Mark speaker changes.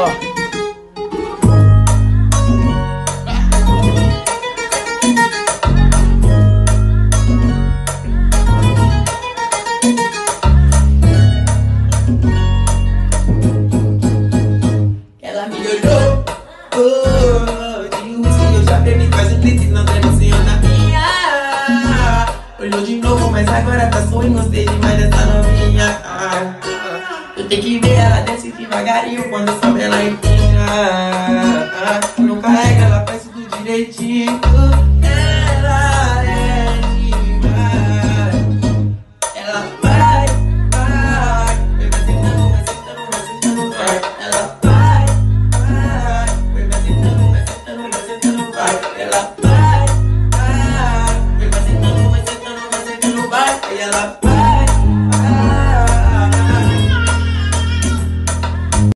Speaker 1: Ela me olhou, oh, de uísque eu já quase um litro, não na minha. Olhou de novo, mas agora tá sorrindo, gostei demais dessa. Eu tenho que ver ela desce devagarinho quando sobe ela empina. não carrega, ela faz tudo direitinho. Ela é demais. Ela vai, vai. Vai sentando, vai sentando, vai sentando, vai. Ela vai, vai. Vai sentando, vai sentando, vai sentando, vai. Ela vai, vai. Vai sentando, vai sentando, vai sentando. Ela vai.